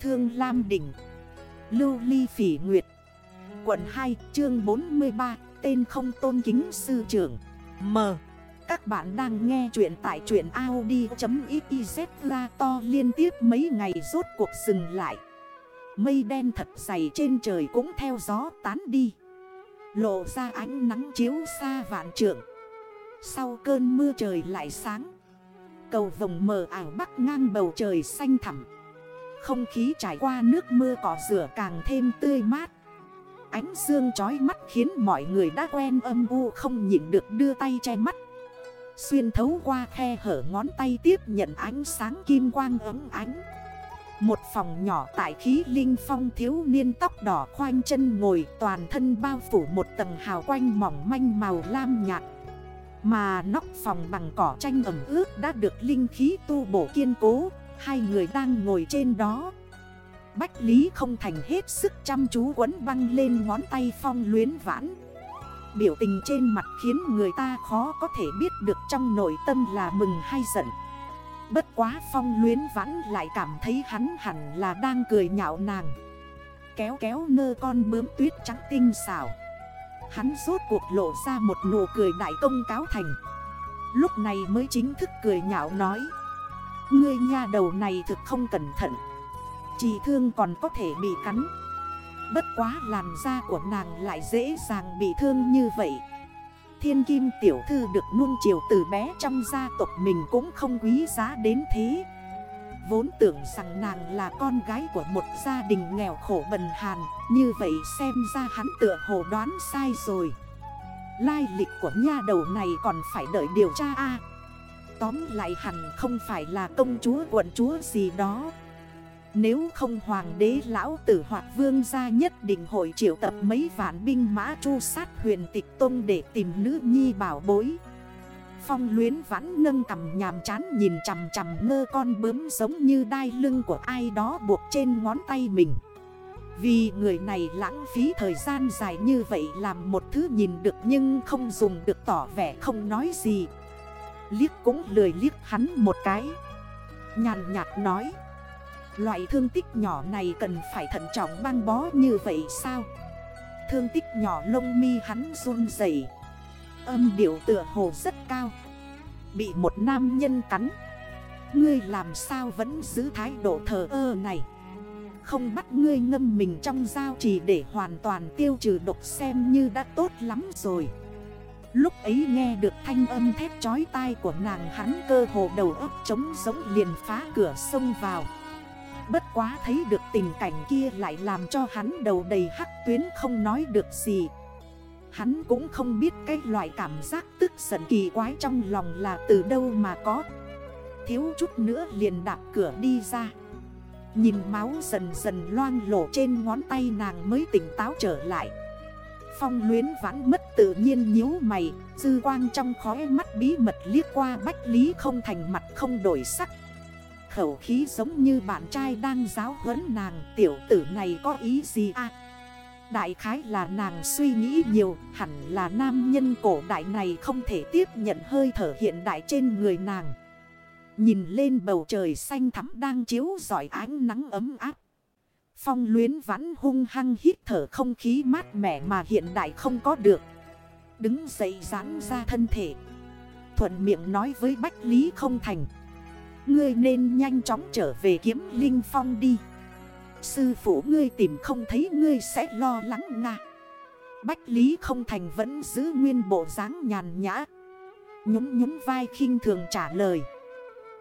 Thương Lam Đỉnh. Lưu Ly Phỉ Nguyệt. Quận 2 chương 43 Tên không tôn kính sư trưởng. M. Các bạn đang nghe chuyện tại chuyện Audi.xyz ra to liên tiếp mấy ngày rốt cuộc dừng lại. Mây đen thật dày trên trời cũng theo gió tán đi. Lộ ra ánh nắng chiếu xa vạn trượng. Sau cơn mưa trời lại sáng, Cầu vồng mờ ảo bắc ngang bầu trời xanh thẳm. Không khí trải qua nước mưa cỏ rửa càng thêm tươi mát. Ánh dương chói mắt khiến mọi người đã quen âm u không nhịn được đưa tay che mắt. Xuyên thấu qua khe hở ngón tay tiếp nhận ánh sáng kim quang ấm ánh. Một phòng nhỏ tại khí linh phong thiếu niên tóc đỏ khoanh chân ngồi toàn thân bao phủ một tầng hào quanh mỏng manh màu lam nhạt. Mà nóc phòng bằng cỏ tranh ẩm ướt đã được linh khí tu bổ kiên cố. Hai người đang ngồi trên đó. Bách Lý không thành hết sức chăm chú quấn băng lên ngón tay phong luyến vãn. Biểu tình trên mặt khiến người ta khó có thể biết được trong nội tâm là mừng hay giận. Bất quá phong luyến vãn lại cảm thấy hắn hẳn là đang cười nhạo nàng. Kéo kéo nơ con bướm tuyết trắng tinh xảo. Hắn rốt cuộc lộ ra một nụ cười đại công cáo thành. Lúc này mới chính thức cười nhạo nói. Ngươi nha đầu này thực không cẩn thận. Chỉ thương còn có thể bị cắn. Bất quá làn da của nàng lại dễ dàng bị thương như vậy. Thiên kim tiểu thư được nuông chiều từ bé trong gia tộc mình cũng không quý giá đến thế. Vốn tưởng rằng nàng là con gái của một gia đình nghèo khổ bần hàn, Như vậy xem ra hắn tựa hồ đoán sai rồi. Lai lịch của nha đầu này còn phải đợi điều tra a. Tóm lại hẳn không phải là công chúa quận chúa gì đó Nếu không hoàng đế lão tử hoặc vương gia nhất định hội triệu tập mấy vạn binh mã chu sát huyền tịch tôn để tìm nữ nhi bảo bối Phong luyến vãn nâng cầm nhàm chán nhìn chằm chằm ngơ con bướm giống như đai lưng của ai đó buộc trên ngón tay mình. Vì người này lãng phí thời gian dài như vậy làm một thứ nhìn được nhưng không dùng được tỏ vẻ không nói gì. Liếc cũng lười liếc hắn một cái. Nhàn nhạt nói. Loại thương tích nhỏ này cần phải thận trọng băng bó như vậy sao? Thương tích nhỏ lông mi hắn run dậy Âm điệu tựa hồ rất cao Bị một nam nhân cắn Ngươi làm sao vẫn giữ thái độ thờ ơ này Không bắt ngươi ngâm mình trong dao chỉ để hoàn toàn tiêu trừ độc xem như đã tốt lắm rồi Lúc ấy nghe được thanh âm thép chói tai của nàng hắn cơ hồ đầu ấp trống giống liền phá cửa sông vào. Bất quá thấy được tình cảnh kia lại làm cho hắn đầu đầy hắc tuyến không nói được gì. Hắn cũng không biết cái loại cảm giác tức giận kỳ quái trong lòng là từ đâu mà có. Thiếu chút nữa liền đạp cửa đi ra. Nhìn máu dần dần loang lổ trên ngón tay nàng mới tỉnh táo trở lại. Phong luyến vãn mất tự nhiên nhíu mày, Dư quang trong khói mắt bí mật liếc qua bách lý không thành mặt không đổi sắc. Khẩu khí giống như bạn trai đang giáo huấn nàng, Tiểu tử này có ý gì à? Đại khái là nàng suy nghĩ nhiều, Hẳn là nam nhân cổ đại này không thể tiếp nhận hơi thở hiện đại trên người nàng. Nhìn lên bầu trời xanh thắm đang chiếu giỏi ánh nắng ấm áp. Phong luyến vãn hung hăng hít thở không khí mát mẻ mà hiện đại không có được. Đứng dậy giãn ra thân thể. Thuận miệng nói với Bách Lý không thành. Ngươi nên nhanh chóng trở về kiếm Linh Phong đi. Sư phụ ngươi tìm không thấy ngươi sẽ lo lắng nga. Bách Lý không thành vẫn giữ nguyên bộ dáng nhàn nhã. Nhúng nhúng vai khinh thường trả lời.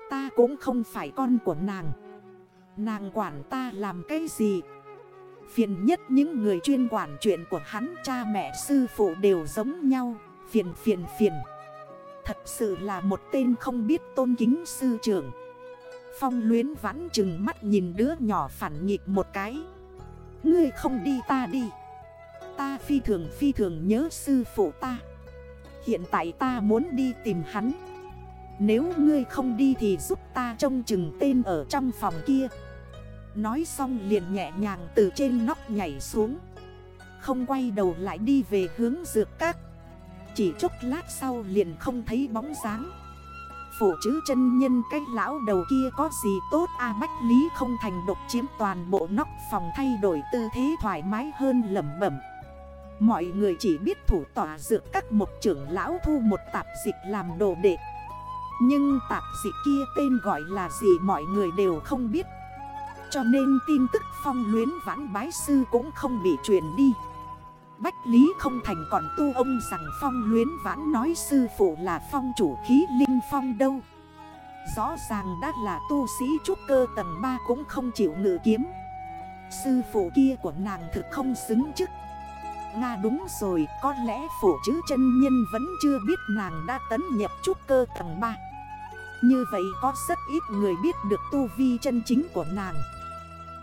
Ta cũng không phải con của nàng. Nàng quản ta làm cái gì? Phiền nhất những người chuyên quản chuyện của hắn, Cha mẹ, sư phụ đều giống nhau. Phiền phiền phiền. Thật sự là một tên không biết tôn kính sư trưởng. Phong luyến vãn chừng mắt nhìn đứa nhỏ phản nghịch một cái. Ngươi không đi ta đi. Ta phi thường phi thường nhớ sư phụ ta. Hiện tại ta muốn đi tìm hắn. Nếu ngươi không đi thì giúp ta trông chừng tên ở trong phòng kia. Nói xong liền nhẹ nhàng từ trên nóc nhảy xuống. Không quay đầu lại đi về hướng dược các. Chỉ chút lát sau liền không thấy bóng dáng. Phổ chứ chân nhân cái lão đầu kia có gì tốt a Bách Lý không thành độc chiếm toàn bộ nóc phòng thay đổi tư thế thoải mái hơn lầm bẩm. Mọi người chỉ biết thủ tỏa dược các một trưởng lão thu một tạp dịch làm đồ đệ. Nhưng tạp dịch kia tên gọi là gì mọi người đều không biết. Cho nên tin tức phong luyến vãn bái sư cũng không bị truyền đi. Bách Lý không thành còn tu ông rằng phong luyến vãn nói sư phụ là phong chủ khí linh phong đâu. Rõ ràng đã là tu sĩ trúc cơ tầng 3 cũng không chịu ngự kiếm. Sư phụ kia của nàng thực không xứng chức. Nga đúng rồi, có lẽ phụ chữ chân nhân vẫn chưa biết nàng đã tấn nhập trúc cơ tầng 3 Như vậy có rất ít người biết được tu vi chân chính của nàng.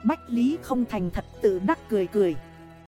Bách Lý không thành thật tự đắc cười cười.